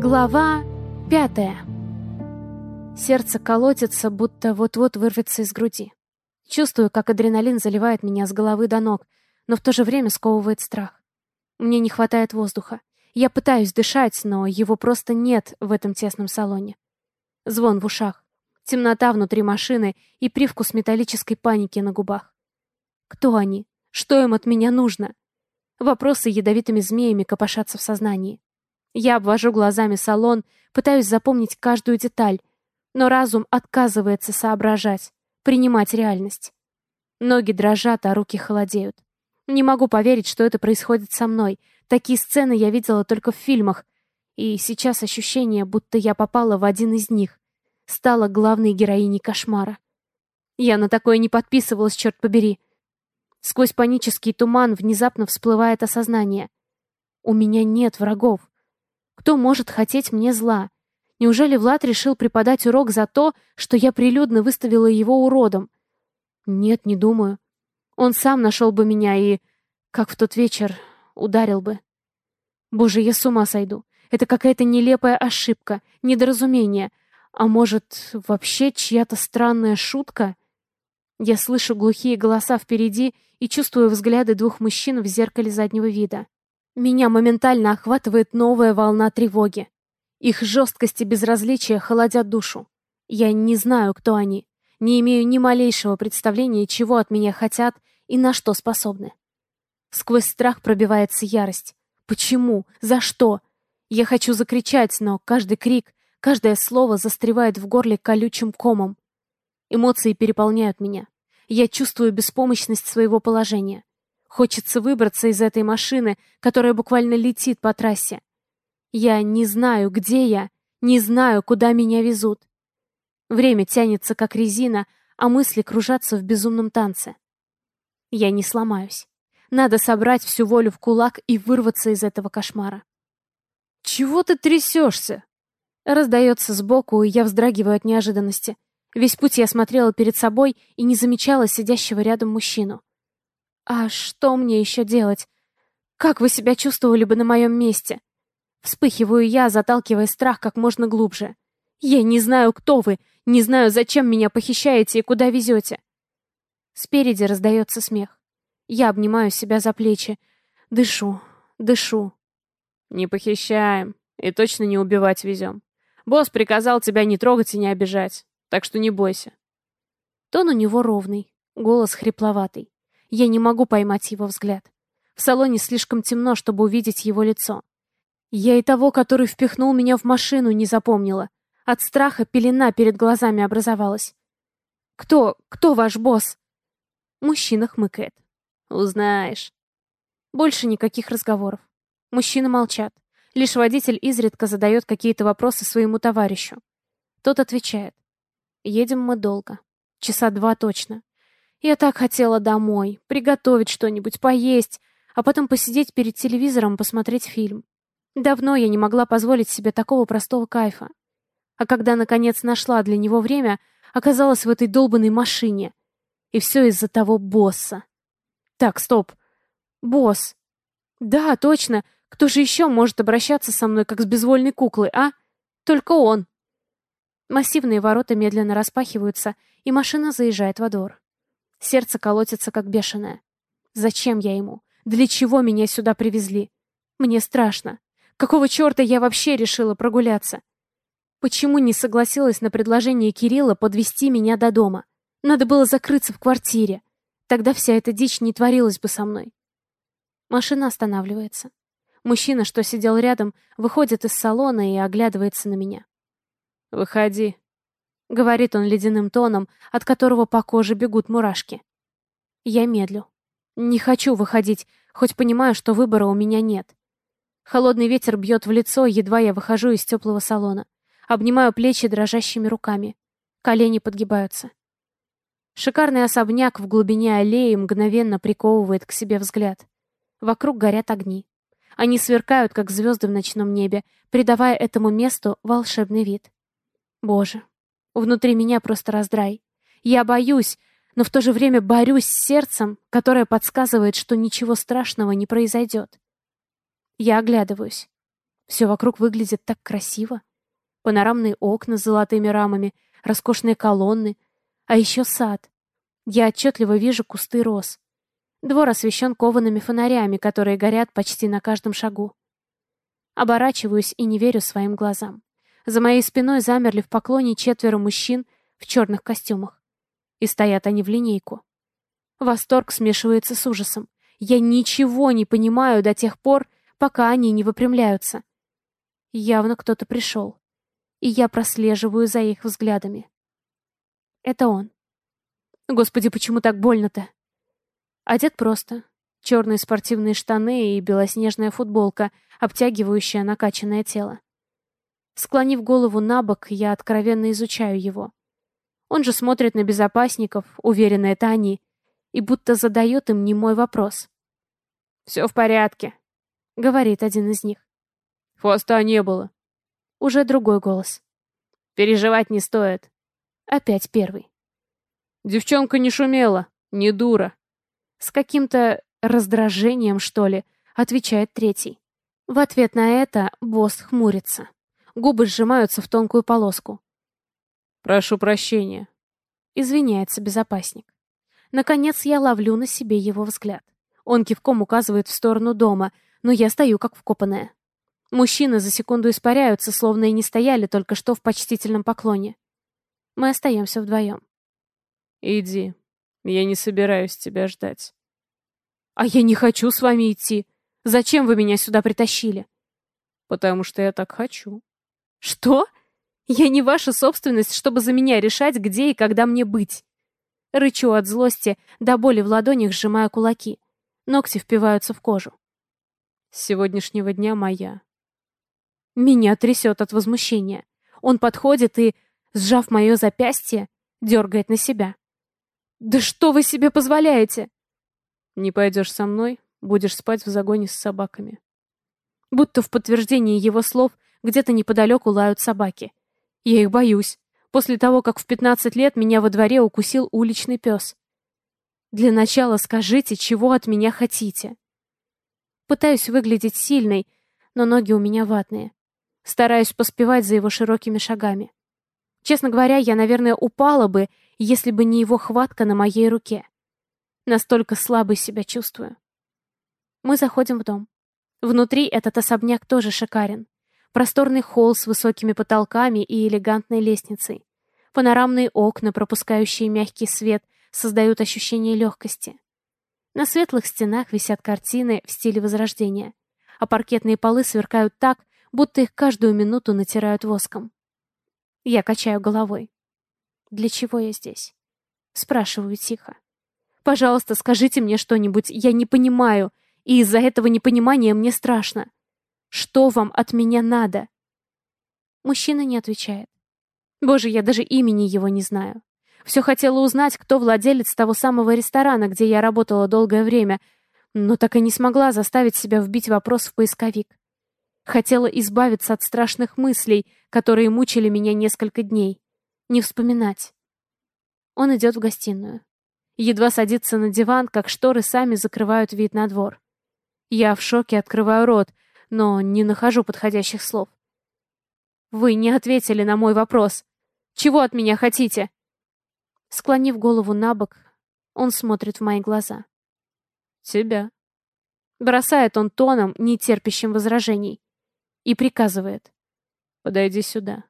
Глава пятая. Сердце колотится, будто вот-вот вырвется из груди. Чувствую, как адреналин заливает меня с головы до ног, но в то же время сковывает страх. Мне не хватает воздуха. Я пытаюсь дышать, но его просто нет в этом тесном салоне. Звон в ушах, темнота внутри машины и привкус металлической паники на губах. Кто они? Что им от меня нужно? Вопросы ядовитыми змеями копошатся в сознании. Я обвожу глазами салон, пытаюсь запомнить каждую деталь, но разум отказывается соображать, принимать реальность. Ноги дрожат, а руки холодеют. Не могу поверить, что это происходит со мной. Такие сцены я видела только в фильмах, и сейчас ощущение, будто я попала в один из них, стала главной героиней кошмара. Я на такое не подписывалась, черт побери. Сквозь панический туман внезапно всплывает осознание. У меня нет врагов. Кто может хотеть мне зла? Неужели Влад решил преподать урок за то, что я прилюдно выставила его уродом? Нет, не думаю. Он сам нашел бы меня и, как в тот вечер, ударил бы. Боже, я с ума сойду. Это какая-то нелепая ошибка, недоразумение. А может, вообще чья-то странная шутка? Я слышу глухие голоса впереди и чувствую взгляды двух мужчин в зеркале заднего вида. Меня моментально охватывает новая волна тревоги. Их жесткость и безразличие холодят душу. Я не знаю, кто они, не имею ни малейшего представления, чего от меня хотят и на что способны. Сквозь страх пробивается ярость. Почему? За что? Я хочу закричать, но каждый крик, каждое слово застревает в горле колючим комом. Эмоции переполняют меня. Я чувствую беспомощность своего положения. Хочется выбраться из этой машины, которая буквально летит по трассе. Я не знаю, где я, не знаю, куда меня везут. Время тянется, как резина, а мысли кружатся в безумном танце. Я не сломаюсь. Надо собрать всю волю в кулак и вырваться из этого кошмара. «Чего ты трясешься?» Раздается сбоку, и я вздрагиваю от неожиданности. Весь путь я смотрела перед собой и не замечала сидящего рядом мужчину. А что мне еще делать? Как вы себя чувствовали бы на моем месте? Вспыхиваю я, заталкивая страх как можно глубже. Я не знаю, кто вы, не знаю, зачем меня похищаете и куда везете. Спереди раздается смех. Я обнимаю себя за плечи. Дышу, дышу. Не похищаем и точно не убивать везем. Босс приказал тебя не трогать и не обижать, так что не бойся. Тон у него ровный, голос хрипловатый. Я не могу поймать его взгляд. В салоне слишком темно, чтобы увидеть его лицо. Я и того, который впихнул меня в машину, не запомнила. От страха пелена перед глазами образовалась. «Кто? Кто ваш босс?» Мужчина хмыкает. «Узнаешь». Больше никаких разговоров. Мужчины молчат. Лишь водитель изредка задает какие-то вопросы своему товарищу. Тот отвечает. Едем мы долго. Часа два точно. Я так хотела домой, приготовить что-нибудь, поесть, а потом посидеть перед телевизором, посмотреть фильм. Давно я не могла позволить себе такого простого кайфа. А когда, наконец, нашла для него время, оказалась в этой долбанной машине. И все из-за того босса. Так, стоп. Босс. Да, точно. Кто же еще может обращаться со мной, как с безвольной куклой, а? Только он. Массивные ворота медленно распахиваются, и машина заезжает во двор. Сердце колотится, как бешеное. Зачем я ему? Для чего меня сюда привезли? Мне страшно. Какого черта я вообще решила прогуляться? Почему не согласилась на предложение Кирилла подвести меня до дома? Надо было закрыться в квартире. Тогда вся эта дичь не творилась бы со мной. Машина останавливается. Мужчина, что сидел рядом, выходит из салона и оглядывается на меня. «Выходи», — говорит он ледяным тоном, от которого по коже бегут мурашки. Я медлю. Не хочу выходить, хоть понимаю, что выбора у меня нет. Холодный ветер бьет в лицо, едва я выхожу из теплого салона. Обнимаю плечи дрожащими руками. Колени подгибаются. Шикарный особняк в глубине аллеи мгновенно приковывает к себе взгляд. Вокруг горят огни. Они сверкают, как звезды в ночном небе, придавая этому месту волшебный вид. Боже, Внутри меня просто раздрай. Я боюсь, но в то же время борюсь с сердцем, которое подсказывает, что ничего страшного не произойдет. Я оглядываюсь. Все вокруг выглядит так красиво. Панорамные окна с золотыми рамами, роскошные колонны, а еще сад. Я отчетливо вижу кусты роз. Двор освещен коваными фонарями, которые горят почти на каждом шагу. Оборачиваюсь и не верю своим глазам. За моей спиной замерли в поклоне четверо мужчин в черных костюмах. И стоят они в линейку. Восторг смешивается с ужасом. Я ничего не понимаю до тех пор, пока они не выпрямляются. Явно кто-то пришел. И я прослеживаю за их взглядами. Это он. Господи, почему так больно-то? Одет просто. Черные спортивные штаны и белоснежная футболка, обтягивающая накачанное тело. Склонив голову на бок, я откровенно изучаю его. Он же смотрит на безопасников, уверенно это они, и будто задает им немой вопрос. «Все в порядке», — говорит один из них. «Хвоста не было». Уже другой голос. «Переживать не стоит». Опять первый. «Девчонка не шумела, не дура». С каким-то раздражением, что ли, отвечает третий. В ответ на это босс хмурится. Губы сжимаются в тонкую полоску. «Прошу прощения», — извиняется безопасник. Наконец я ловлю на себе его взгляд. Он кивком указывает в сторону дома, но я стою как вкопанная. Мужчины за секунду испаряются, словно и не стояли только что в почтительном поклоне. Мы остаемся вдвоем. «Иди. Я не собираюсь тебя ждать». «А я не хочу с вами идти. Зачем вы меня сюда притащили?» «Потому что я так хочу». «Что? Я не ваша собственность, чтобы за меня решать, где и когда мне быть». Рычу от злости, до боли в ладонях сжимая кулаки. Ногти впиваются в кожу. С сегодняшнего дня моя. Меня трясет от возмущения. Он подходит и, сжав мое запястье, дергает на себя. «Да что вы себе позволяете?» «Не пойдешь со мной, будешь спать в загоне с собаками». Будто в подтверждении его слов где-то неподалеку лают собаки. Я их боюсь. После того, как в 15 лет меня во дворе укусил уличный пес. Для начала скажите, чего от меня хотите. Пытаюсь выглядеть сильной, но ноги у меня ватные. Стараюсь поспевать за его широкими шагами. Честно говоря, я, наверное, упала бы, если бы не его хватка на моей руке. Настолько слабой себя чувствую. Мы заходим в дом. Внутри этот особняк тоже шикарен. Просторный холл с высокими потолками и элегантной лестницей. Панорамные окна, пропускающие мягкий свет, создают ощущение легкости. На светлых стенах висят картины в стиле Возрождения, а паркетные полы сверкают так, будто их каждую минуту натирают воском. Я качаю головой. «Для чего я здесь?» Спрашиваю тихо. «Пожалуйста, скажите мне что-нибудь, я не понимаю, и из-за этого непонимания мне страшно. Что вам от меня надо?» Мужчина не отвечает. Боже, я даже имени его не знаю. Все хотела узнать, кто владелец того самого ресторана, где я работала долгое время, но так и не смогла заставить себя вбить вопрос в поисковик. Хотела избавиться от страшных мыслей, которые мучили меня несколько дней. Не вспоминать. Он идет в гостиную. Едва садится на диван, как шторы сами закрывают вид на двор. Я в шоке открываю рот, но не нахожу подходящих слов. «Вы не ответили на мой вопрос. Чего от меня хотите?» Склонив голову на бок, он смотрит в мои глаза. «Тебя». Бросает он тоном, не терпящим возражений, и приказывает. «Подойди сюда».